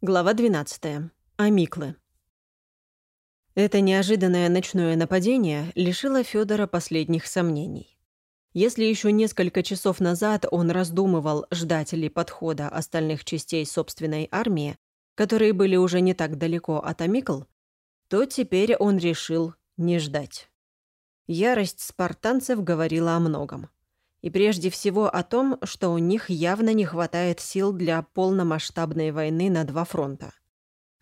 Глава 12. Амиклы. Это неожиданное ночное нападение лишило Федора последних сомнений. Если еще несколько часов назад он раздумывал, ждать ли подхода остальных частей собственной армии, которые были уже не так далеко от Амикл, то теперь он решил не ждать. Ярость спартанцев говорила о многом. И прежде всего о том, что у них явно не хватает сил для полномасштабной войны на два фронта.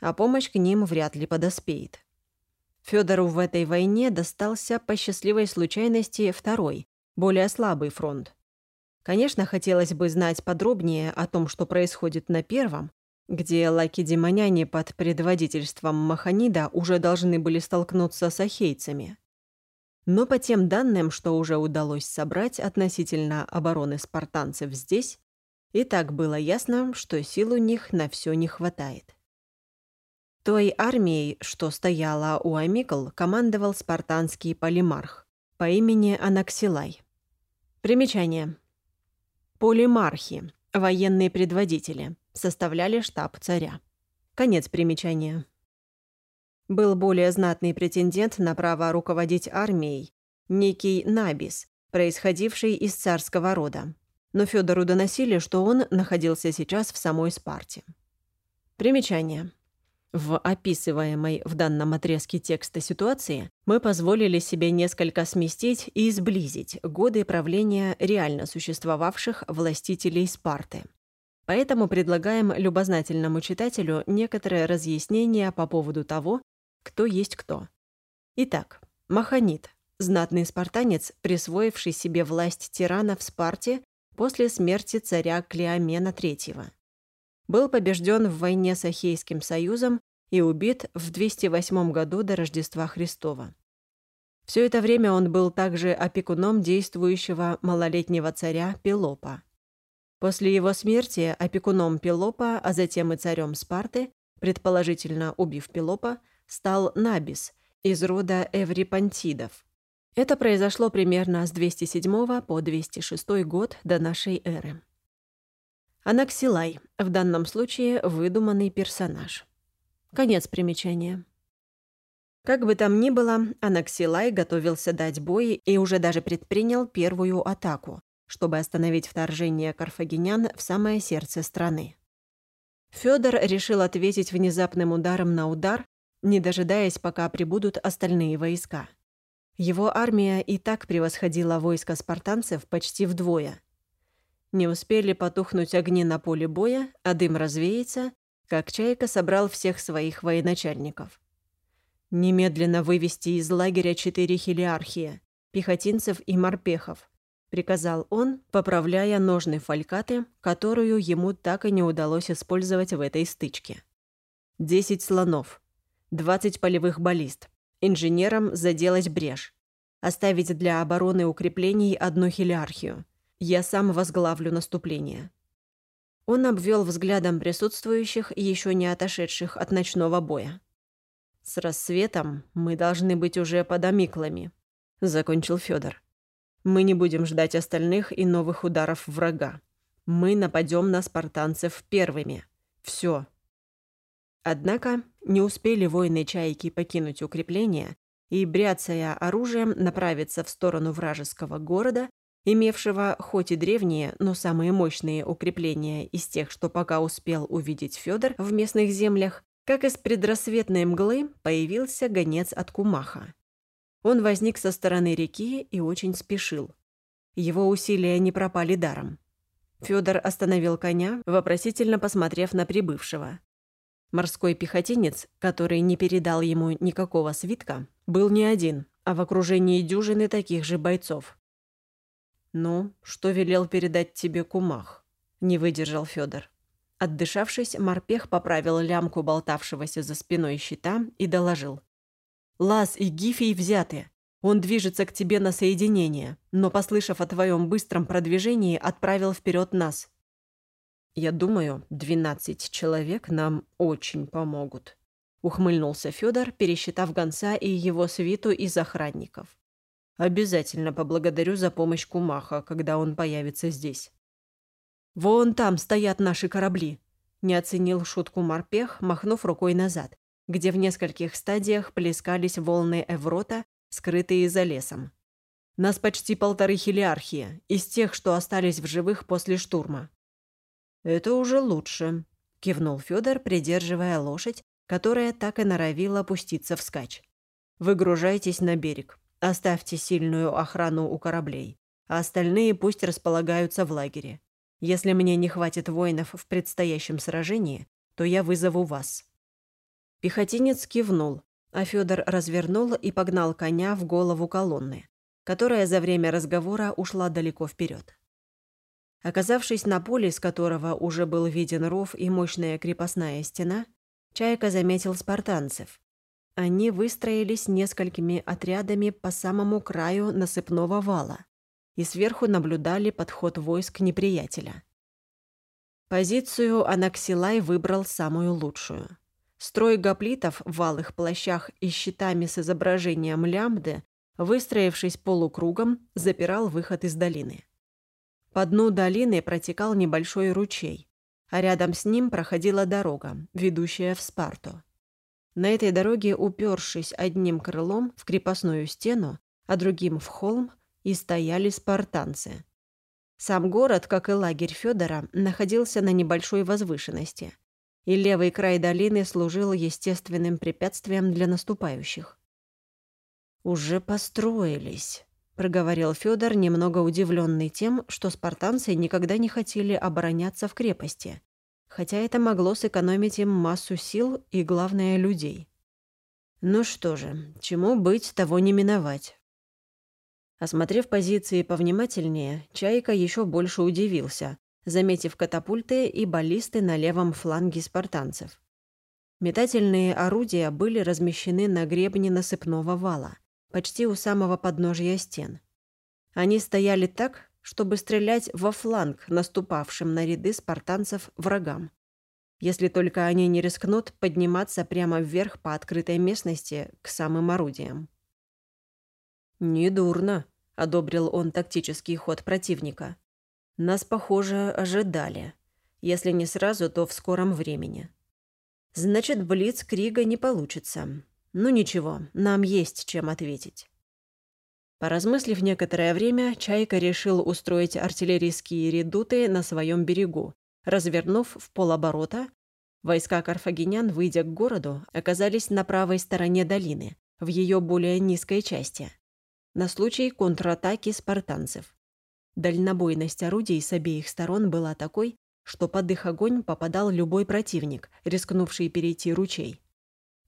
А помощь к ним вряд ли подоспеет. Федору в этой войне достался по счастливой случайности второй, более слабый фронт. Конечно, хотелось бы знать подробнее о том, что происходит на первом, где лаки-демоняне под предводительством Маханида уже должны были столкнуться с ахейцами. Но по тем данным, что уже удалось собрать относительно обороны спартанцев здесь, и так было ясно, что сил у них на все не хватает. Той армией, что стояла у Амикл, командовал спартанский полимарх по имени Анаксилай. Примечание. Полимархи, военные предводители, составляли штаб царя. Конец примечания был более знатный претендент на право руководить армией, некий Набис, происходивший из царского рода. Но Федору доносили, что он находился сейчас в самой Спарте. Примечание. В описываемой в данном отрезке текста ситуации мы позволили себе несколько сместить и сблизить годы правления реально существовавших властителей Спарты. Поэтому предлагаем любознательному читателю некоторое разъяснение по поводу того, кто есть кто. Итак, Маханит, знатный спартанец, присвоивший себе власть тирана в Спарте после смерти царя Клеомена III. Был побежден в войне с Ахейским союзом и убит в 208 году до Рождества Христова. Все это время он был также опекуном действующего малолетнего царя Пелопа. После его смерти опекуном Пелопа, а затем и царем Спарты, предположительно убив Пелопа, стал Набис из рода Эврипантидов. Это произошло примерно с 207 по 206 год до нашей эры. Анаксилай, в данном случае выдуманный персонаж. Конец примечания. Как бы там ни было, Анаксилай готовился дать бой и уже даже предпринял первую атаку, чтобы остановить вторжение карфагенян в самое сердце страны. Фёдор решил ответить внезапным ударом на удар не дожидаясь, пока прибудут остальные войска. Его армия и так превосходила войско спартанцев почти вдвое. Не успели потухнуть огни на поле боя, а дым развеется, как Чайка собрал всех своих военачальников. «Немедленно вывести из лагеря четыре хелиархия, пехотинцев и морпехов», приказал он, поправляя ножны фалькаты, которую ему так и не удалось использовать в этой стычке. «Десять слонов, 20 полевых баллист. Инженерам заделать брешь. Оставить для обороны укреплений одну хелиархию. Я сам возглавлю наступление. Он обвел взглядом присутствующих, еще не отошедших от ночного боя. «С рассветом мы должны быть уже под амиклами», — закончил Федор. «Мы не будем ждать остальных и новых ударов врага. Мы нападем на спартанцев первыми. Все, Однако не успели воины Чайки покинуть укрепление и, бряцая оружием, направиться в сторону вражеского города, имевшего хоть и древние, но самые мощные укрепления из тех, что пока успел увидеть Федор в местных землях, как из предрассветной мглы появился гонец от Кумаха. Он возник со стороны реки и очень спешил. Его усилия не пропали даром. Федор остановил коня, вопросительно посмотрев на прибывшего. Морской пехотинец, который не передал ему никакого свитка, был не один, а в окружении дюжины таких же бойцов. «Ну, что велел передать тебе кумах?» – не выдержал Федор. Отдышавшись, морпех поправил лямку болтавшегося за спиной щита и доложил. «Лаз и Гифий взяты. Он движется к тебе на соединение, но, послышав о твоем быстром продвижении, отправил вперед нас. «Я думаю, двенадцать человек нам очень помогут», — ухмыльнулся Федор, пересчитав гонца и его свиту из охранников. «Обязательно поблагодарю за помощь Кумаха, когда он появится здесь». «Вон там стоят наши корабли», — не оценил шутку морпех, махнув рукой назад, где в нескольких стадиях плескались волны Эврота, скрытые за лесом. Нас почти полторы хилиархии, из тех, что остались в живых после штурма. «Это уже лучше», — кивнул Федор, придерживая лошадь, которая так и норовила опуститься вскачь. «Выгружайтесь на берег. Оставьте сильную охрану у кораблей, а остальные пусть располагаются в лагере. Если мне не хватит воинов в предстоящем сражении, то я вызову вас». Пехотинец кивнул, а Федор развернул и погнал коня в голову колонны, которая за время разговора ушла далеко вперед. Оказавшись на поле, с которого уже был виден ров и мощная крепостная стена, Чайка заметил спартанцев, они выстроились несколькими отрядами по самому краю насыпного вала и сверху наблюдали подход войск неприятеля. Позицию Анаксилай выбрал самую лучшую. Строй гоплитов в валых плащах и щитами с изображением лямбды, выстроившись полукругом, запирал выход из долины. По дну долины протекал небольшой ручей, а рядом с ним проходила дорога, ведущая в Спарту. На этой дороге, упершись одним крылом в крепостную стену, а другим в холм, и стояли спартанцы. Сам город, как и лагерь Федора, находился на небольшой возвышенности, и левый край долины служил естественным препятствием для наступающих. «Уже построились», — проговорил Федор, немного удивленный тем, что спартанцы никогда не хотели обороняться в крепости, хотя это могло сэкономить им массу сил и, главное, людей. Ну что же, чему быть, того не миновать. Осмотрев позиции повнимательнее, Чайка еще больше удивился, заметив катапульты и баллисты на левом фланге спартанцев. Метательные орудия были размещены на гребне насыпного вала, почти у самого подножия стен. Они стояли так, чтобы стрелять во фланг наступавшим на ряды спартанцев врагам. Если только они не рискнут подниматься прямо вверх по открытой местности к самым орудиям. «Недурно», — одобрил он тактический ход противника. «Нас, похоже, ожидали. Если не сразу, то в скором времени. Значит, блиц Крига не получится. Ну ничего, нам есть чем ответить». Поразмыслив некоторое время, Чайка решил устроить артиллерийские редуты на своем берегу, развернув в полоборота. Войска карфагенян, выйдя к городу, оказались на правой стороне долины, в ее более низкой части, на случай контратаки спартанцев. Дальнобойность орудий с обеих сторон была такой, что под их огонь попадал любой противник, рискнувший перейти ручей.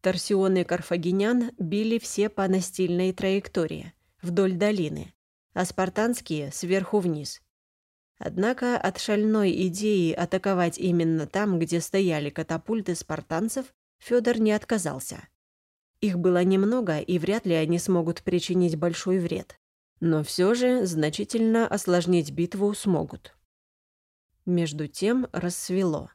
Торсионы карфагенян били все по настильной траектории – вдоль долины, а спартанские – сверху вниз. Однако от шальной идеи атаковать именно там, где стояли катапульты спартанцев, Федор не отказался. Их было немного, и вряд ли они смогут причинить большой вред. Но все же значительно осложнить битву смогут. Между тем рассвело.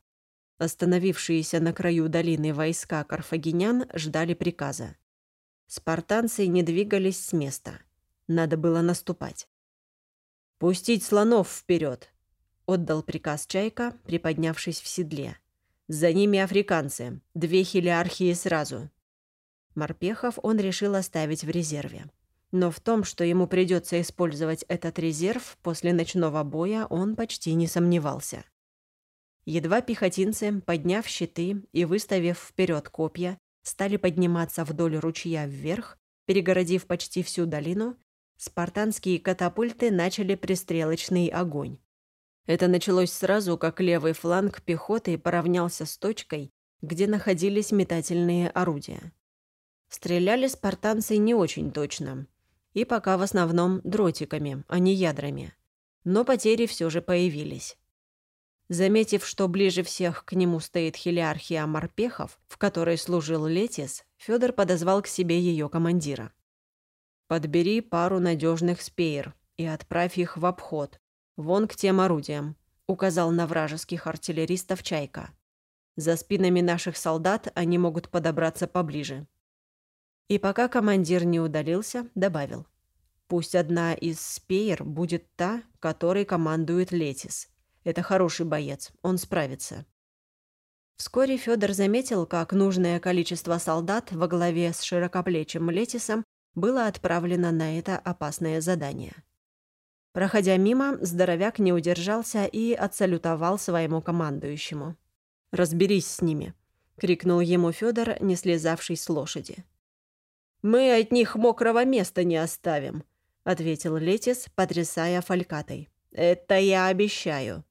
Остановившиеся на краю долины войска карфагенян ждали приказа. Спартанцы не двигались с места – надо было наступать. «Пустить слонов вперед!» — отдал приказ Чайка, приподнявшись в седле. «За ними африканцы, две хилиархии сразу». Морпехов он решил оставить в резерве. Но в том, что ему придется использовать этот резерв после ночного боя, он почти не сомневался. Едва пехотинцы, подняв щиты и выставив вперед копья, стали подниматься вдоль ручья вверх, перегородив почти всю долину, спартанские катапульты начали пристрелочный огонь. Это началось сразу, как левый фланг пехоты поравнялся с точкой, где находились метательные орудия. Стреляли спартанцы не очень точно, и пока в основном дротиками, а не ядрами. Но потери все же появились. Заметив, что ближе всех к нему стоит хилиархия морпехов, в которой служил Летис, Федор подозвал к себе ее командира. Подбери пару надежных спеер и отправь их в обход, вон к тем орудиям», — указал на вражеских артиллеристов Чайка. «За спинами наших солдат они могут подобраться поближе». И пока командир не удалился, добавил. «Пусть одна из спеер будет та, которой командует Летис. Это хороший боец, он справится». Вскоре Федор заметил, как нужное количество солдат во главе с широкоплечим Летисом было отправлено на это опасное задание. Проходя мимо, здоровяк не удержался и отсалютовал своему командующему. «Разберись с ними», — крикнул ему Федор, не слезавший с лошади. «Мы от них мокрого места не оставим», — ответил Летис, потрясая фалькатой. «Это я обещаю».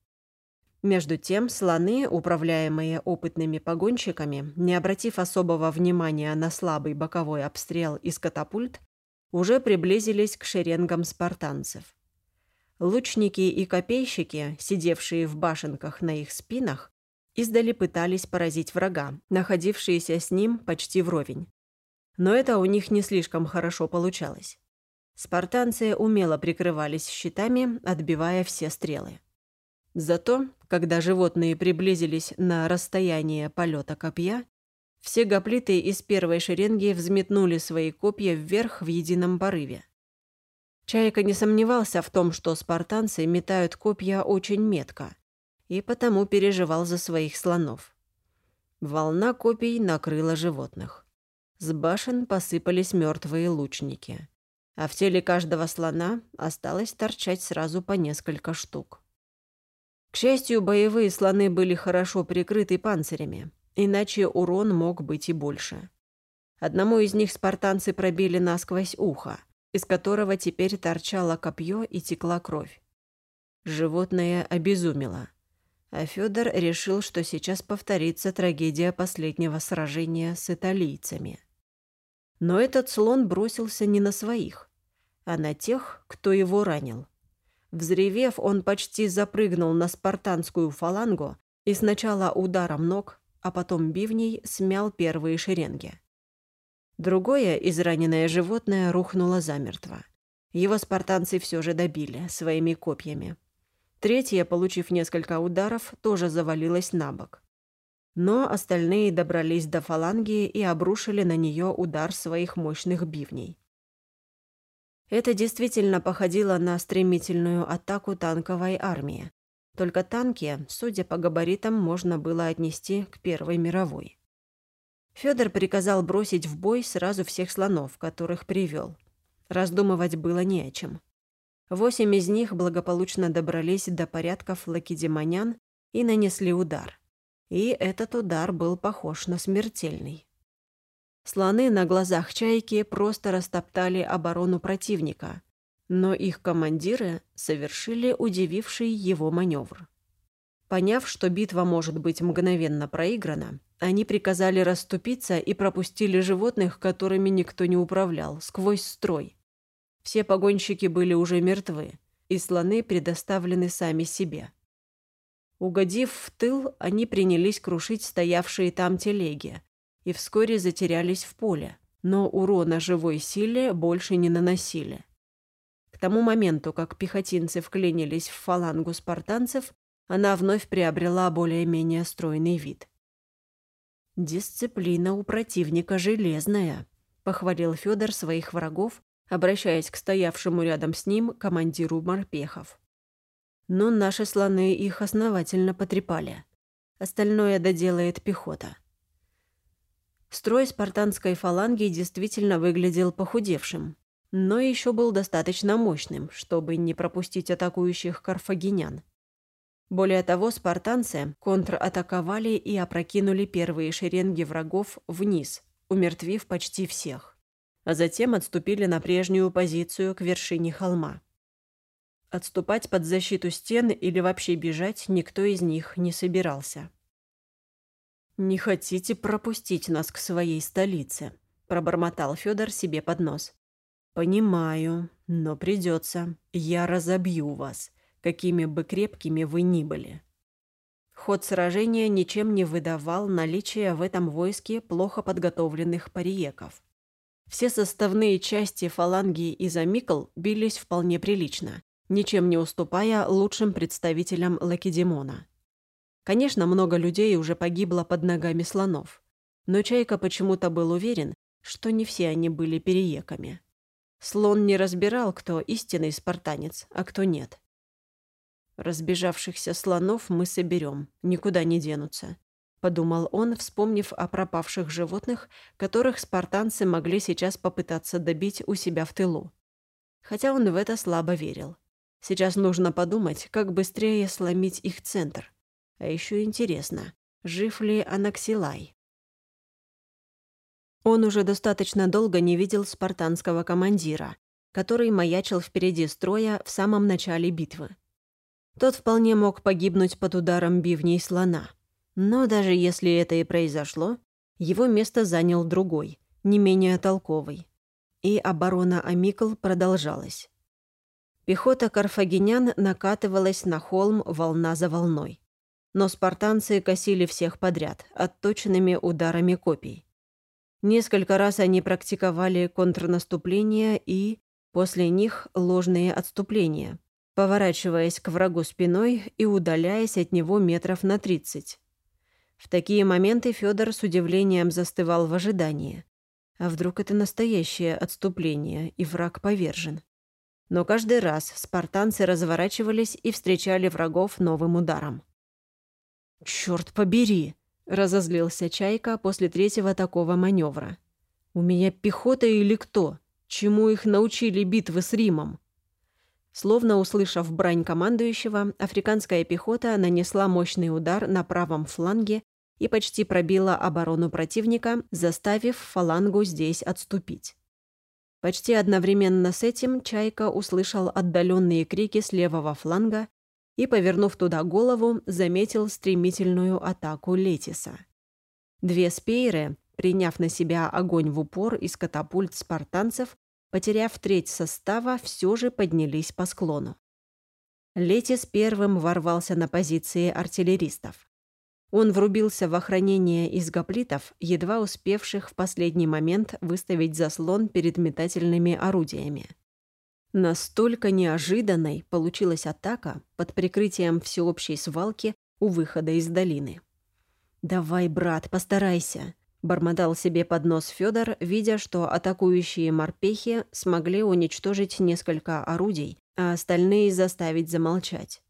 Между тем, слоны, управляемые опытными погонщиками, не обратив особого внимания на слабый боковой обстрел из катапульт, уже приблизились к шеренгам спартанцев. Лучники и копейщики, сидевшие в башенках на их спинах, издали пытались поразить врага, находившиеся с ним почти вровень. Но это у них не слишком хорошо получалось. Спартанцы умело прикрывались щитами, отбивая все стрелы. Зато, когда животные приблизились на расстояние полета копья, все гоплиты из первой шеренги взметнули свои копья вверх в едином порыве. Чайка не сомневался в том, что спартанцы метают копья очень метко, и потому переживал за своих слонов. Волна копий накрыла животных. С башен посыпались мертвые лучники, а в теле каждого слона осталось торчать сразу по несколько штук. К счастью, боевые слоны были хорошо прикрыты панцирями, иначе урон мог быть и больше. Одному из них спартанцы пробили насквозь ухо, из которого теперь торчало копье и текла кровь. Животное обезумело, а Федор решил, что сейчас повторится трагедия последнего сражения с италийцами. Но этот слон бросился не на своих, а на тех, кто его ранил. Взревев, он почти запрыгнул на спартанскую фалангу и сначала ударом ног, а потом бивней смял первые шеренги. Другое израненное животное рухнуло замертво. Его спартанцы все же добили своими копьями. Третье, получив несколько ударов, тоже завалилось на бок. Но остальные добрались до фаланги и обрушили на нее удар своих мощных бивней. Это действительно походило на стремительную атаку танковой армии. Только танки, судя по габаритам, можно было отнести к Первой мировой. Федор приказал бросить в бой сразу всех слонов, которых привел. Раздумывать было не о чем. Восемь из них благополучно добрались до порядков лакедемонян и нанесли удар. И этот удар был похож на смертельный. Слоны на глазах чайки просто растоптали оборону противника, но их командиры совершили удививший его маневр. Поняв, что битва может быть мгновенно проиграна, они приказали расступиться и пропустили животных, которыми никто не управлял, сквозь строй. Все погонщики были уже мертвы, и слоны предоставлены сами себе. Угодив в тыл, они принялись крушить стоявшие там телеги, и вскоре затерялись в поле, но урона живой силе больше не наносили. К тому моменту, как пехотинцы вклинились в фалангу спартанцев, она вновь приобрела более-менее стройный вид. «Дисциплина у противника железная», — похвалил Федор своих врагов, обращаясь к стоявшему рядом с ним командиру морпехов. Но наши слоны их основательно потрепали. Остальное доделает пехота. Строй спартанской фаланги действительно выглядел похудевшим, но еще был достаточно мощным, чтобы не пропустить атакующих карфагенян. Более того, спартанцы контратаковали и опрокинули первые шеренги врагов вниз, умертвив почти всех, а затем отступили на прежнюю позицию к вершине холма. Отступать под защиту стен или вообще бежать никто из них не собирался. «Не хотите пропустить нас к своей столице?» – пробормотал Федор себе под нос. «Понимаю, но придется. Я разобью вас, какими бы крепкими вы ни были». Ход сражения ничем не выдавал наличие в этом войске плохо подготовленных париеков. Все составные части фаланги и замикл бились вполне прилично, ничем не уступая лучшим представителям Лакедемона. Конечно, много людей уже погибло под ногами слонов. Но Чайка почему-то был уверен, что не все они были перееками. Слон не разбирал, кто истинный спартанец, а кто нет. Разбежавшихся слонов мы соберем, никуда не денутся. подумал он, вспомнив о пропавших животных, которых спартанцы могли сейчас попытаться добить у себя в тылу. Хотя он в это слабо верил. Сейчас нужно подумать, как быстрее сломить их центр. А еще интересно, жив ли Анаксилай? Он уже достаточно долго не видел спартанского командира, который маячил впереди строя в самом начале битвы. Тот вполне мог погибнуть под ударом бивней слона. Но даже если это и произошло, его место занял другой, не менее толковый. И оборона Амикл продолжалась. Пехота карфагенян накатывалась на холм волна за волной. Но спартанцы косили всех подряд, отточенными ударами копий. Несколько раз они практиковали контрнаступление и, после них, ложные отступления, поворачиваясь к врагу спиной и удаляясь от него метров на тридцать. В такие моменты Федор с удивлением застывал в ожидании. А вдруг это настоящее отступление, и враг повержен? но каждый раз спартанцы разворачивались и встречали врагов новым ударом. «Чёрт побери!» — разозлился Чайка после третьего такого маневра. «У меня пехота или кто? Чему их научили битвы с Римом?» Словно услышав брань командующего, африканская пехота нанесла мощный удар на правом фланге и почти пробила оборону противника, заставив фалангу здесь отступить. Почти одновременно с этим Чайка услышал отдаленные крики с левого фланга и, повернув туда голову, заметил стремительную атаку Летиса. Две спейры, приняв на себя огонь в упор из катапульт спартанцев, потеряв треть состава, все же поднялись по склону. Летис первым ворвался на позиции артиллеристов. Он врубился в охранение из гоплитов, едва успевших в последний момент выставить заслон перед метательными орудиями. Настолько неожиданной получилась атака под прикрытием всеобщей свалки у выхода из долины. «Давай, брат, постарайся», — бормотал себе под нос Фёдор, видя, что атакующие морпехи смогли уничтожить несколько орудий, а остальные заставить замолчать.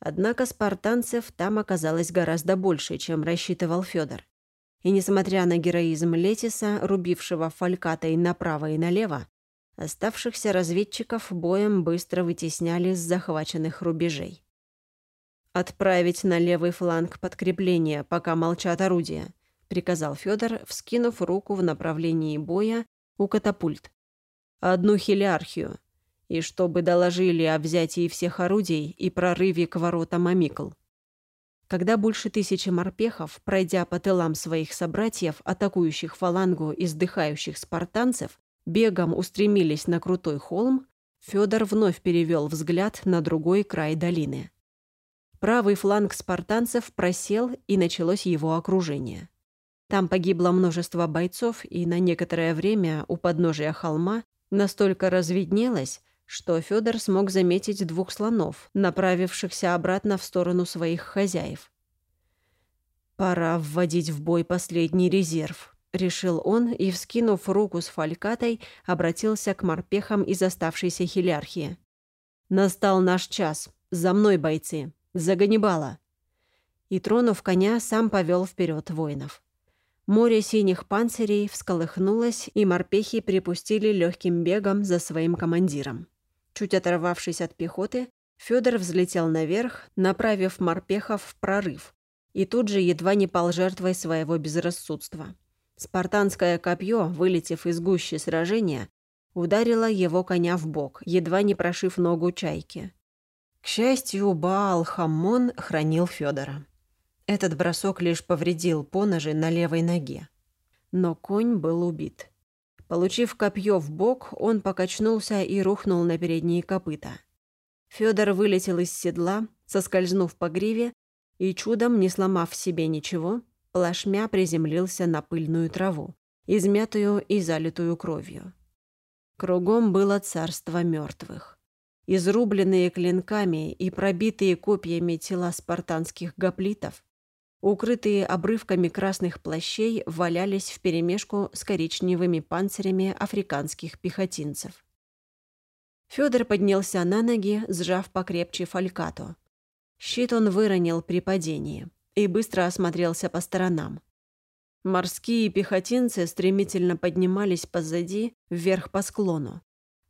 Однако спартанцев там оказалось гораздо больше, чем рассчитывал Федор. И несмотря на героизм Летиса, рубившего фалькатой направо и налево, оставшихся разведчиков боем быстро вытесняли с захваченных рубежей. «Отправить на левый фланг подкрепление, пока молчат орудия», — приказал Федор, вскинув руку в направлении боя у катапульт. «Одну хилиархию, и чтобы доложили о взятии всех орудий и прорыве к воротам Амикл. Когда больше тысячи морпехов, пройдя по тылам своих собратьев, атакующих фалангу и сдыхающих спартанцев, бегом устремились на крутой холм, Федор вновь перевел взгляд на другой край долины. Правый фланг спартанцев просел, и началось его окружение. Там погибло множество бойцов, и на некоторое время у подножия холма настолько разведнелось, что Федор смог заметить двух слонов, направившихся обратно в сторону своих хозяев. «Пора вводить в бой последний резерв», — решил он и, вскинув руку с фалькатой, обратился к морпехам из оставшейся хилярхии. «Настал наш час. За мной, бойцы. За Ганнибала!» И, тронув коня, сам повел вперед воинов. Море синих панцирей всколыхнулось, и морпехи припустили легким бегом за своим командиром. Чуть оторвавшись от пехоты, Федор взлетел наверх, направив морпехов в прорыв, и тут же едва не пал жертвой своего безрассудства. Спартанское копье, вылетев из гущи сражения, ударило его коня в бок, едва не прошив ногу чайки. К счастью, Баал Хаммон хранил Федора. Этот бросок лишь повредил поножи на левой ноге. Но конь был убит. Получив копье в бок, он покачнулся и рухнул на передние копыта. Федор вылетел из седла, соскользнув по гриве, и чудом, не сломав себе ничего, плашмя приземлился на пыльную траву, измятую и залитую кровью. Кругом было царство мертвых. Изрубленные клинками и пробитые копьями тела спартанских гоплитов укрытые обрывками красных плащей, валялись вперемешку с коричневыми панцирями африканских пехотинцев. Федор поднялся на ноги, сжав покрепче фалькато. Щит он выронил при падении. И быстро осмотрелся по сторонам. Морские пехотинцы стремительно поднимались позади, вверх по склону.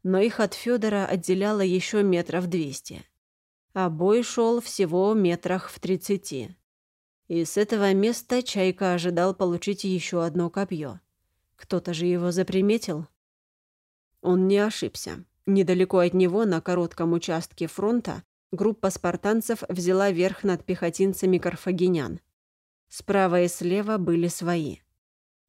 Но их от Федора отделяло еще метров двести. А бой шел всего метрах в тридцати. И с этого места Чайка ожидал получить еще одно копье. Кто-то же его заприметил. Он не ошибся. Недалеко от него, на коротком участке фронта, группа спартанцев взяла верх над пехотинцами карфагенян. Справа и слева были свои.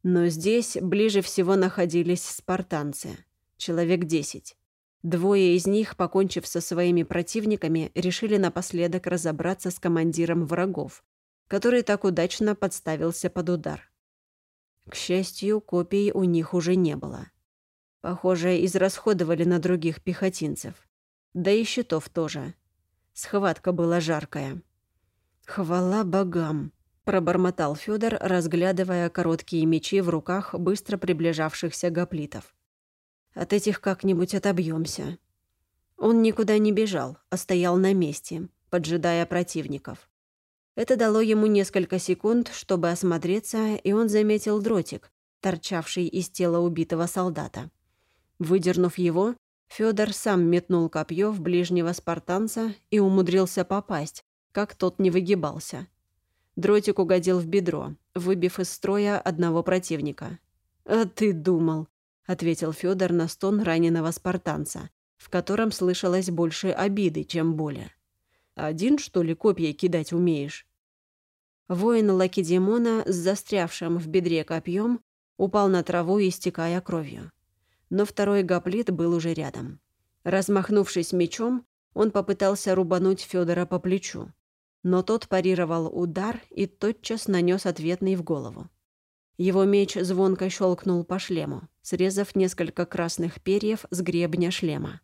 Но здесь ближе всего находились спартанцы. Человек десять. Двое из них, покончив со своими противниками, решили напоследок разобраться с командиром врагов, который так удачно подставился под удар. К счастью, копий у них уже не было. Похоже, израсходовали на других пехотинцев. Да и щитов тоже. Схватка была жаркая. Хвала богам пробормотал Федор, разглядывая короткие мечи в руках быстро приближавшихся гоплитов. От этих как-нибудь отобьемся. Он никуда не бежал, а стоял на месте, поджидая противников. Это дало ему несколько секунд, чтобы осмотреться, и он заметил дротик, торчавший из тела убитого солдата. Выдернув его, Федор сам метнул копье в ближнего спартанца и умудрился попасть, как тот не выгибался. Дротик угодил в бедро, выбив из строя одного противника. «А ты думал», — ответил Федор на стон раненого спартанца, в котором слышалось больше обиды, чем боли. «Один, что ли, копья кидать умеешь?» Воин Лакедемона с застрявшим в бедре копьем упал на траву, истекая кровью. Но второй гоплит был уже рядом. Размахнувшись мечом, он попытался рубануть Федора по плечу но тот парировал удар и тотчас нанес ответный в голову. Его меч звонко щелкнул по шлему, срезав несколько красных перьев с гребня шлема.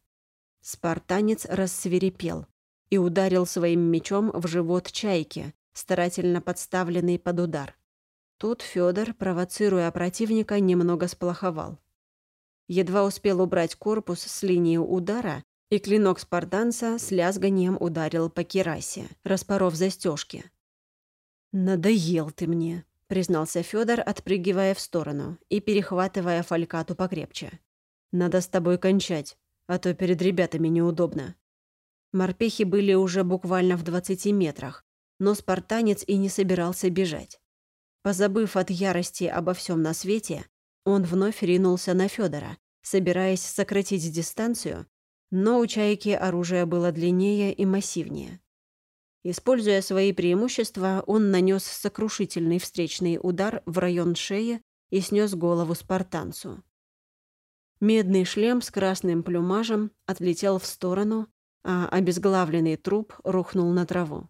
Спартанец рассверепел и ударил своим мечом в живот чайки, старательно подставленный под удар. Тут Федор, провоцируя противника, немного сплоховал. Едва успел убрать корпус с линии удара, и клинок спартанца с лязганием ударил по керасе, распоров застежки. «Надоел ты мне», — признался Федор, отпрыгивая в сторону и перехватывая фалькату покрепче. «Надо с тобой кончать, а то перед ребятами неудобно». Морпехи были уже буквально в двадцати метрах, но спартанец и не собирался бежать. Позабыв от ярости обо всем на свете, он вновь ринулся на Федора, собираясь сократить дистанцию но у чайки оружие было длиннее и массивнее. Используя свои преимущества, он нанес сокрушительный встречный удар в район шеи и снес голову спартанцу. Медный шлем с красным плюмажем отлетел в сторону, а обезглавленный труп рухнул на траву.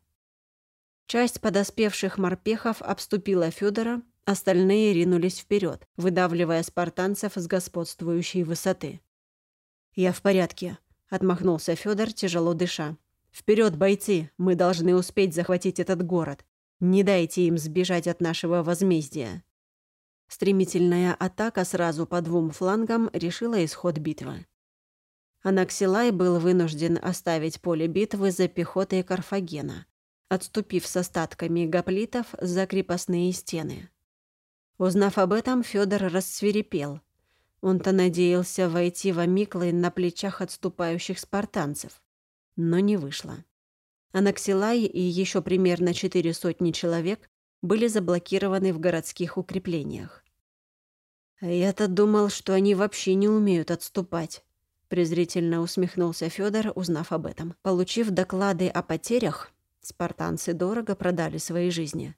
Часть подоспевших морпехов обступила Федора, остальные ринулись вперед, выдавливая спартанцев с господствующей высоты. «Я в порядке», Отмахнулся Федор, тяжело дыша. Вперед, бойцы! Мы должны успеть захватить этот город. Не дайте им сбежать от нашего возмездия». Стремительная атака сразу по двум флангам решила исход битвы. Анаксилай был вынужден оставить поле битвы за пехотой Карфагена, отступив с остатками гоплитов за крепостные стены. Узнав об этом, Федор рассверепел – он-то надеялся войти в Амиклы на плечах отступающих спартанцев. Но не вышло. Анаксилай и еще примерно четыре сотни человек были заблокированы в городских укреплениях. «Я-то думал, что они вообще не умеют отступать», презрительно усмехнулся Федор, узнав об этом. Получив доклады о потерях, спартанцы дорого продали свои жизни.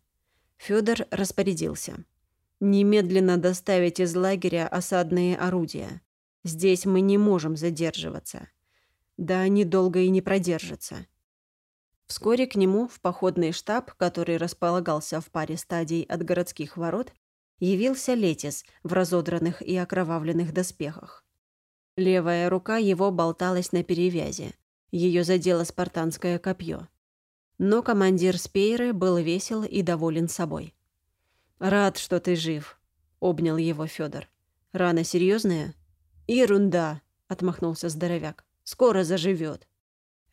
Федор распорядился. Немедленно доставить из лагеря осадные орудия. Здесь мы не можем задерживаться. Да они долго и не продержатся. Вскоре к нему в походный штаб, который располагался в паре стадий от городских ворот, явился Летис в разодранных и окровавленных доспехах. Левая рука его болталась на перевязи. Ее задело спартанское копье. Но командир Спейры был весел и доволен собой. «Рад, что ты жив», — обнял его Федор. «Рана серьезная? «Ерунда», — отмахнулся здоровяк. «Скоро заживет».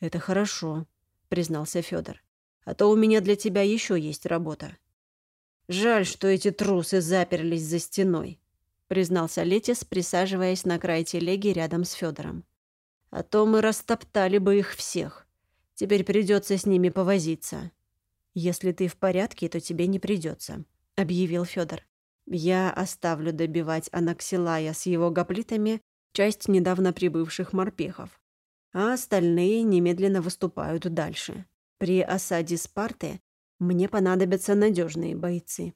«Это хорошо», — признался Федор. А то у меня для тебя еще есть работа». «Жаль, что эти трусы заперлись за стеной», — признался Летис, присаживаясь на край телеги рядом с Федором. «А то мы растоптали бы их всех. Теперь придется с ними повозиться». «Если ты в порядке, то тебе не придется», — объявил Федор. «Я оставлю добивать Анаксилая с его гоплитами часть недавно прибывших морпехов, а остальные немедленно выступают дальше. При осаде Спарты мне понадобятся надежные бойцы».